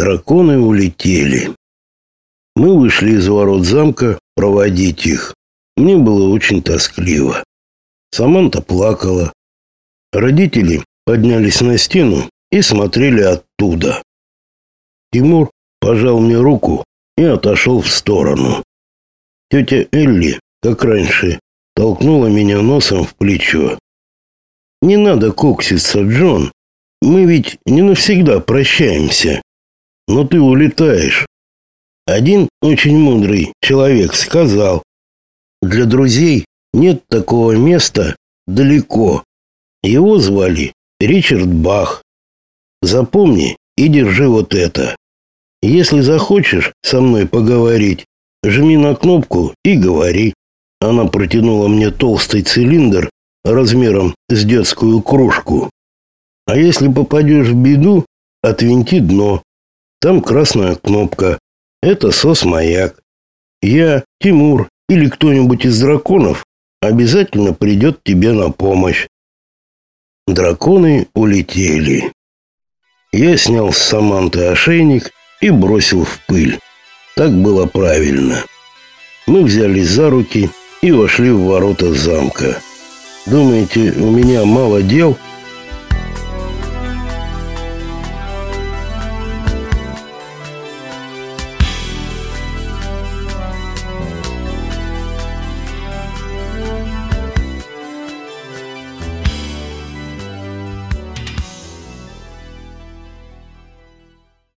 Драконы улетели. Мы вышли из ворот замка проводить их. Мне было очень тоскливо. Саманта плакала. Родители поднялись на стену и смотрели оттуда. Тимур пожал мне руку и отошел в сторону. Тетя Элли, как раньше, толкнула меня носом в плечо. «Не надо кокситься, Джон. Мы ведь не навсегда прощаемся. Но ты улетаешь. Один очень мудрый человек сказал, для друзей нет такого места далеко. Его звали Ричард Бах. Запомни и держи вот это. Если захочешь со мной поговорить, жми на кнопку и говори. Она протянула мне толстый цилиндр размером с детскую кружку. А если попадешь в беду, отвинти дно. Там красная кнопка. Это сос-маяк. Я, Тимур или кто-нибудь из драконов обязательно придет тебе на помощь. Драконы улетели. Я снял с Саманты ошейник и бросил в пыль. Так было правильно. Мы взялись за руки и вошли в ворота замка. Думаете, у меня мало дел –